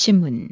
신문.